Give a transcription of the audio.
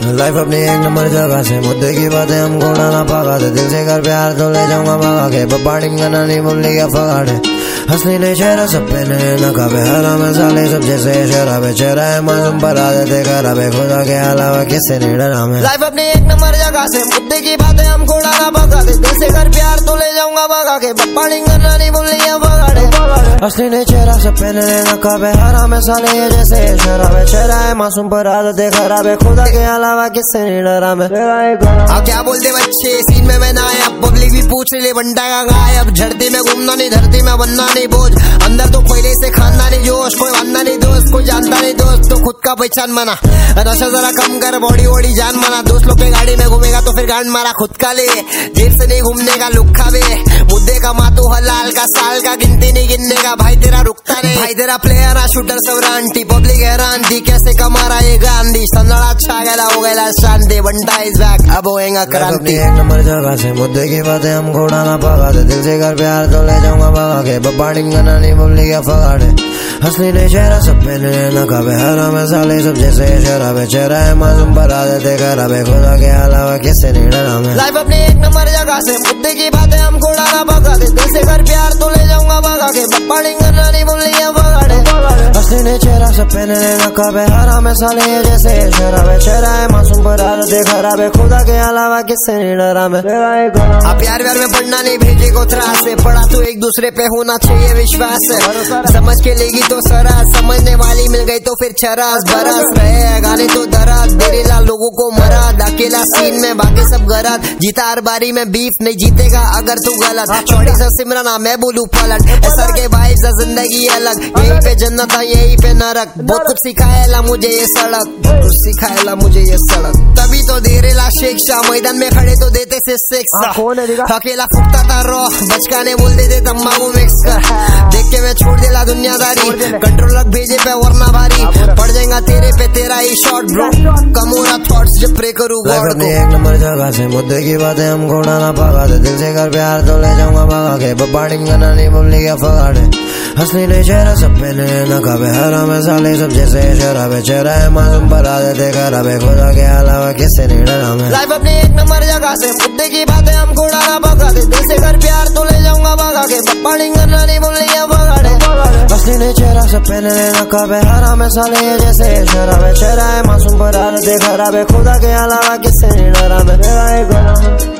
Life अपनी एक number जगह से। मुद्दे की बातें हमको उड़ाना पागा दे। दिल से कर प्यार तो ले जाऊँगा भागा के। बपाड़ी गना नहीं बोल लिया फगाड़े। हंसनी ने चेहरा सब पे ने नकाबे हरा में साले सब जैसे शराबे। चेहरा है मासूम पर आदते खराबे। खुदा के अलावा किससे नहीं डरा मैं लाइफ अपनी एक नंबर जगह से। मुद्दे की बातें हमको उड़ाना पागा दे। दिल से कर प्यार तो ले जाऊँगा भागा के। बपाड़ी गना नहीं बोल फगाड़े ने चेहरा सब पहने नकाबे हरा में साले ये जैसे शराब है चेहरा है मासूम पर आदतें खराब है खुदा के अलावा किससे नहीं डरा मैं अब क्या बोलते बच्चे सीन में मैं ना आया पब्लिक भी पूछ ले बंटा का गायब झड़ती में घूमना नहीं धरती में बनना नहीं बोझ अंदर तो पहले से खाना नहीं जोश कोई बनना नहीं दोस्त कोई जानता नहीं, दोस्त तो खुद का पहचान माना। नशा जरा कम कर, बॉडी वॉडी जान माना। दोस्त लोग के गाड़ी में घूमेगा तो फिर गांड मारा खुद का ले। जेब से नहीं घूमने का लुक्खा वे मुद्दे का मातू हलाल का, साल का गिनती नहीं गिनने का। भाई तेरा नहीं भाई तेरा प्लेयर आ शूटर सवरांटी पब्लिक हैरान थी कैसे कमा रहा ये गांधी संदड़ा अच्छा गया हो गया शांति बंटा इज़ बैक अब होएगा क्रांति एक नंबर जगह से मुद्दे की बातें हमको उड़ाना पागा दे। दिल से कर प्यार तो ले जाऊँगा भागा के। बपाड़ी गना नहीं बोल लिया फगाड़े। हंसनी ने चेहरा सब पे ने नकाबे हरा में साले सब जैसे शराबे। चेहरा है मासूम पर आ आदते खराबे। खुदा के अलावा किससे नहीं डरा मैं लाइफ अपनी एक नंबर जगह से मुद्दे की बातें हमको उड़ाना भगा दे। दिल से कर प्यार तो ले जाऊँगा भगा के। बप्पाड़ी ने चेहरा सब पे हरा में साले जैसे शराब चेहरा है मासूम पर हालत खराब है। खुदा के अलावा किससे नहीं डरा मैं आप प्यार व्यार में पढ़ना नहीं भेजे को त्रास है पढ़ा तो एक दूसरे पे होना चाहिए विश्वास। है समझ के लेगी तो सरास। समझने वाली मिल गई तो फिर चरास बरास। रहे गाने तो दराज बेरेला लोगों को मरा। अकेला सीन में बाकी सब गरज जीता हर बारी में बीफ नहीं जीतेगा अगर तू गलत। छोड़ी सा सिमरना मैं बोलू पलट। सर के भाई सा ज़िंदगी अलग। यही पे जन्नत है यही पे नरक। बहुत कुछ सिखाएला मुझे ये सड़क। बहुत कुछ सिखाएला मुझे ये सड़क। तभी तो दे रेला शिक्षा मैदान में खड़े तो देते से शिक्षा अकेला फुकता था रो बचकाने बोल देते तम्बाकू मिक्स कर। देख के मैं छोड़ देला भेजे पे वरना भारी। पड़ जाएगा तेरे पे तेरा ही शॉट ब्रो कम हो रहा थॉट्स जब प्रे करूँ को। एक नंबर जगह से मुद्दे की बातें हमको उड़ाना पागा दे। दिल से कर प्यार तो ले जाऊँगा भागा के। बपाड़ी गना नहीं बोल लिया फगाड़े हंसनी ने चेहरा सब पे ने नकाबे हरा में साले सब जैसे शराबे चेहरा है मासूम पर आ आदते खराबे खुदा के अलावा किससे नहीं डरा मैं। लाइफ अपनी एक नंबर जगह से। ने चेहरा सब पे ने नकाबे हरा में साले जैसे शराबे चेहरा है मासूम, पर आदते खराबे खुदा के अलावा किससे नहीं डरा मैं